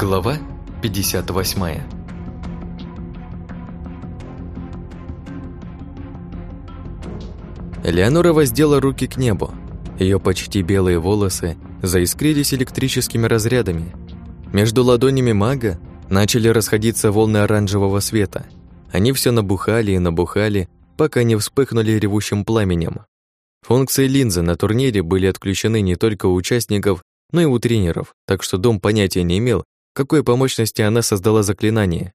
Глава 58 Элеонора воздела руки к небу. Ее почти белые волосы заискрились электрическими разрядами. Между ладонями мага начали расходиться волны оранжевого света. Они все набухали и набухали, пока не вспыхнули ревущим пламенем. Функции линзы на турнире были отключены не только у участников, но и у тренеров, так что дом понятия не имел, какой по мощности она создала заклинание.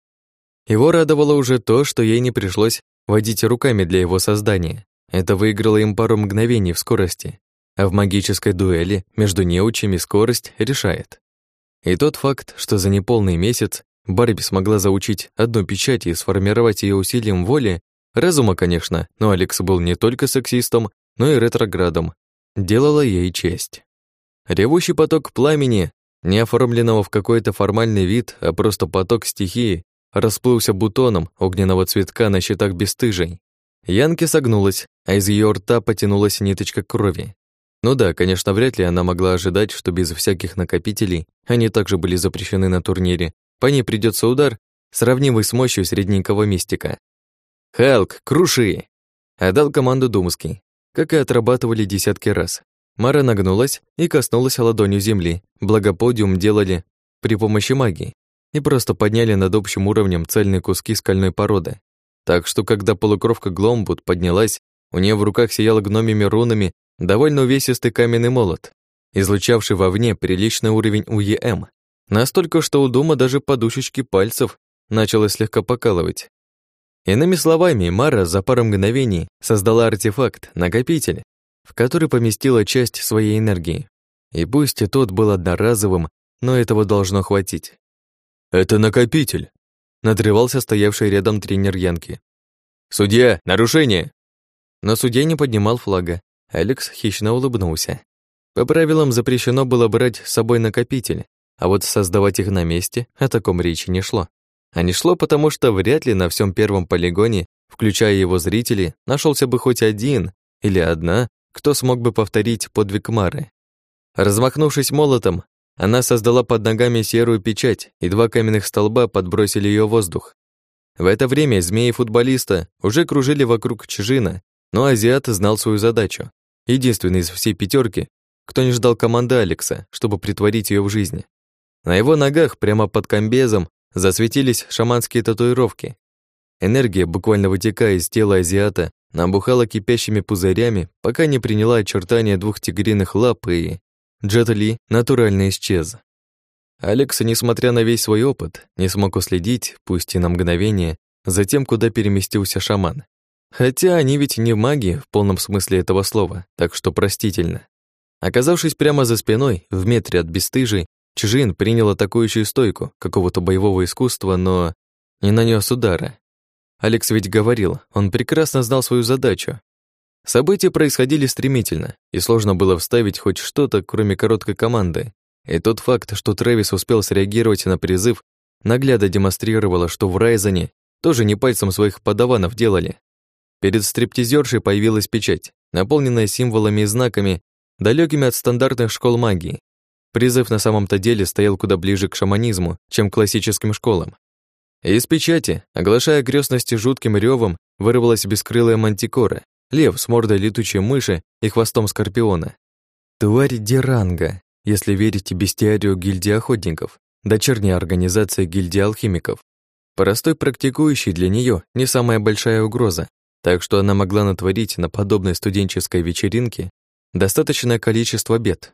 Его радовало уже то, что ей не пришлось водить руками для его создания. Это выиграло им пару мгновений в скорости, а в магической дуэли между неучами скорость решает. И тот факт, что за неполный месяц Барби смогла заучить одну печать и сформировать ее усилием воли, разума, конечно, но Алекс был не только сексистом, но и ретроградом, делало ей честь. Ревущий поток пламени, не оформленного в какой-то формальный вид, а просто поток стихии, расплылся бутоном огненного цветка на щитах бесстыжей. Янки согнулась, а из ее рта потянулась ниточка крови. Ну да, конечно, вряд ли она могла ожидать, что без всяких накопителей они также были запрещены на турнире. По ней придется удар, сравнимый с мощью средненького мистика. «Халк, круши!» Отдал команду Думский, как и отрабатывали десятки раз. Мара нагнулась и коснулась ладонью земли, благо подиум делали при помощи магии и просто подняли над общим уровнем цельные куски скальной породы. Так что, когда полукровка Гломбут поднялась, у нее в руках сиял гномими рунами довольно увесистый каменный молот, излучавший вовне приличный уровень УЕМ. Настолько, что у дома даже подушечки пальцев начало слегка покалывать. Иными словами, Мара за пару мгновений создала артефакт, накопитель, в который поместила часть своей энергии. И пусть и тот был одноразовым, но этого должно хватить. «Это накопитель», — надрывался стоявший рядом тренер Янки. «Судья, нарушение!» Но судья не поднимал флага. Алекс хищно улыбнулся. По правилам запрещено было брать с собой накопитель, а вот создавать их на месте о таком речи не шло. А не шло потому, что вряд ли на всем первом полигоне, включая его зрителей, нашелся бы хоть один или одна, кто смог бы повторить подвиг Мары. Размахнувшись молотом, она создала под ногами серую печать, и два каменных столба подбросили ее в воздух. В это время змеи-футболиста уже кружили вокруг Чжина, но азиат знал свою задачу. Единственный из всей пятерки, кто не ждал команды Алекса, чтобы притворить ее в жизнь. На его ногах, прямо под комбезом, засветились шаманские татуировки. Энергия, буквально вытекая из тела азиата, набухала кипящими пузырями, пока не приняла очертания двух тигриных лап и... Джет Ли натурально исчез. Алекс, несмотря на весь свой опыт, не смог уследить, пусть и на мгновение, за тем, куда переместился шаман. Хотя они ведь не маги в полном смысле этого слова, так что простительно. Оказавшись прямо за спиной, в метре от бесстыжей, Чжин принял атакующую стойку какого-то боевого искусства, но не нанес удара. Алекс ведь говорил, он прекрасно знал свою задачу. События происходили стремительно, и сложно было вставить хоть что-то, кроме короткой команды. И тот факт, что Трэвис успел среагировать на призыв, наглядно демонстрировало, что в Райзане тоже не пальцем своих подаванов делали. Перед стриптизершей появилась печать, наполненная символами и знаками, далекими от стандартных школ магии. Призыв на самом-то деле стоял куда ближе к шаманизму, чем к классическим школам. Из печати, оглашая крестности жутким ревом, вырвалась бескрылая мантикора, лев с мордой летучей мыши и хвостом скорпиона. Тварь Деранга, если верить бестиарию гильдии охотников, дочерняя организация гильдии алхимиков. Простой практикующий для нее не самая большая угроза, так что она могла натворить на подобной студенческой вечеринке достаточное количество бед.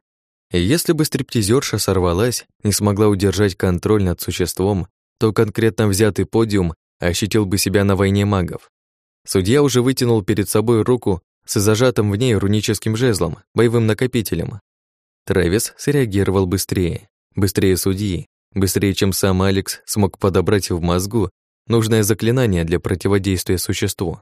И если бы стриптизерша сорвалась, не смогла удержать контроль над существом, то конкретно взятый подиум ощутил бы себя на войне магов. Судья уже вытянул перед собой руку с зажатым в ней руническим жезлом, боевым накопителем. Трэвис среагировал быстрее, быстрее судьи, быстрее, чем сам Алекс смог подобрать в мозгу нужное заклинание для противодействия существу.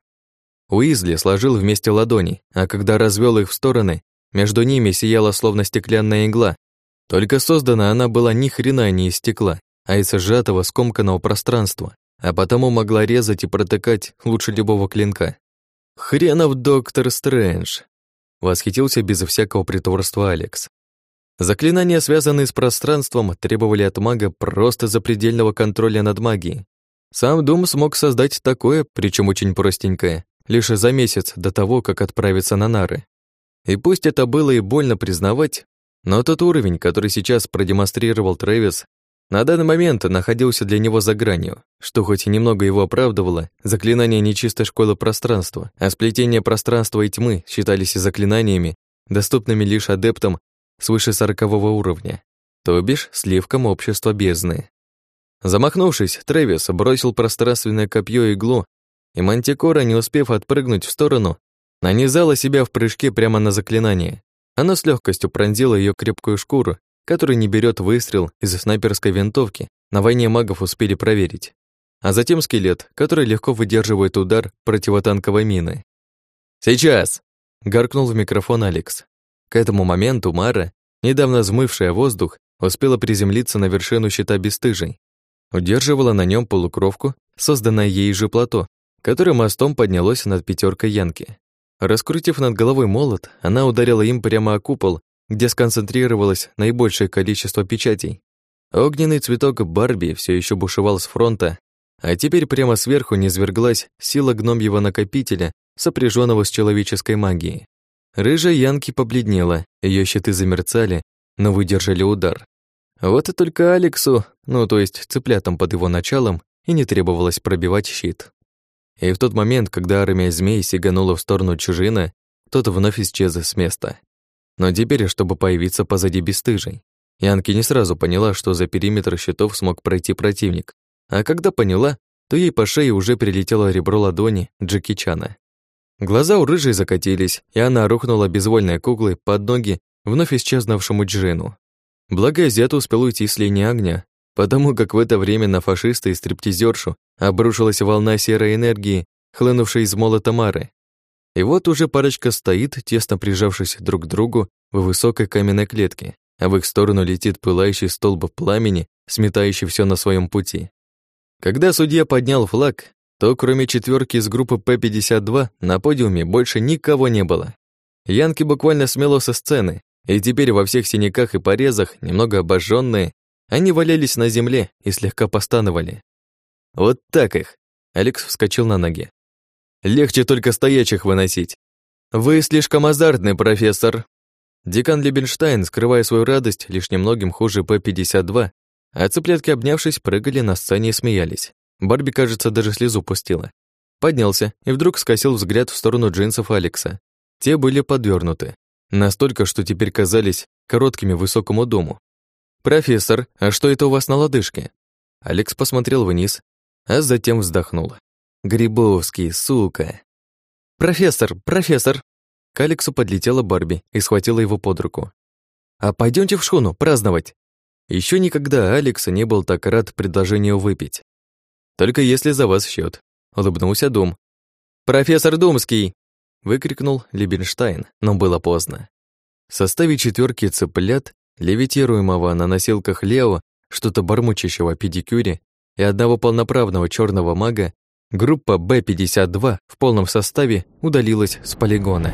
Уизли сложил вместе ладони, а когда развел их в стороны, между ними сияла словно стеклянная игла. Только создана она была ни хрена не из стекла, а из сжатого скомканного пространства, а потому могла резать и протыкать лучше любого клинка. «Хренов доктор Стрэндж!» — восхитился безо всякого притворства Алекс. Заклинания, связанные с пространством, требовали от мага просто запредельного контроля над магией. Сам Дум смог создать такое, причем очень простенькое, лишь за месяц до того, как отправиться на нары. И пусть это было и больно признавать, но тот уровень, который сейчас продемонстрировал Трэвис, на данный момент находился для него за гранью, что хоть и немного его оправдывало, заклинания нечистой школы пространства, а сплетение пространства и тьмы считались заклинаниями, доступными лишь адептам свыше сорокового уровня, то бишь сливкам общества бездны. Замахнувшись, Трэвис бросил пространственное копье и иглу, и Мантикора, не успев отпрыгнуть в сторону, нанизала себя в прыжке прямо на заклинание. Оно с легкостью пронзило ее крепкую шкуру, который не берет выстрел из снайперской винтовки, на войне магов успели проверить. А затем скелет, который легко выдерживает удар противотанковой мины. «Сейчас!» — гаркнул в микрофон Алекс. К этому моменту Мара, недавно взмывшая воздух, успела приземлиться на вершину щита бесстыжей. Удерживала на нем полукровку, созданное ей же плато, которое мостом поднялось над пятеркой Янки. Раскрутив над головой молот, она ударила им прямо о купол, где сконцентрировалось наибольшее количество печатей. Огненный цветок Барби все еще бушевал с фронта, а теперь прямо сверху низверглась сила гномьего накопителя, сопряженного с человеческой магией. Рыжая Янки побледнела, ее щиты замерцали, но выдержали удар. Вот и только Алексу, ну то есть цыплятам под его началом, и не требовалось пробивать щит. И в тот момент, когда армия змей сиганула в сторону чужина, тот вновь исчез с места. Но теперь, чтобы появиться позади бесстыжей. Янки не сразу поняла, что за периметр щитов смог пройти противник. А когда поняла, то ей по шее уже прилетело ребро ладони Джеки Чана. Глаза у рыжей закатились, и она рухнула безвольной куклой под ноги вновь исчезнувшему Джину. Благо, Азиат успел уйти с линии огня, потому как в это время на фашиста и стриптизершу обрушилась волна серой энергии, хлынувшей из молота Мары. И вот уже парочка стоит, тесно прижавшись друг к другу в высокой каменной клетке, а в их сторону летит пылающий столб пламени, сметающий все на своем пути. Когда судья поднял флаг, то кроме четверки из группы П-52 на подиуме больше никого не было. Янки буквально смело со сцены, и теперь во всех синяках и порезах, немного обожженные, они валялись на земле и слегка постанывали. Вот так их. Алекс вскочил на ноги. Легче только стоячих выносить. Вы слишком азартный, профессор. Декан Лебенштайн, скрывая свою радость, лишь немногим хуже П-52, а цыплятки, обнявшись, прыгали на сцене и смеялись. Барби, кажется, даже слезу пустила. Поднялся и вдруг скосил взгляд в сторону джинсов Алекса. Те были подвернуты. Настолько, что теперь казались короткими высокому дому. «Профессор, а что это у вас на лодыжке?» Алекс посмотрел вниз, а затем вздохнул. Грибовский, сука. Профессор, профессор. К Алексу подлетела Барби и схватила его под руку. А пойдемте в шхуну праздновать. Еще никогда Алекса не был так рад предложению выпить. Только если за вас счет, улыбнулся Дум. Профессор Думский! выкрикнул Либенштайн, но было поздно. В составе четверки цыплят, левитируемого на носилках Лео, что-то бормочащего педикюре и одного полноправного черного мага, Группа Б-52 в полном составе удалилась с полигона.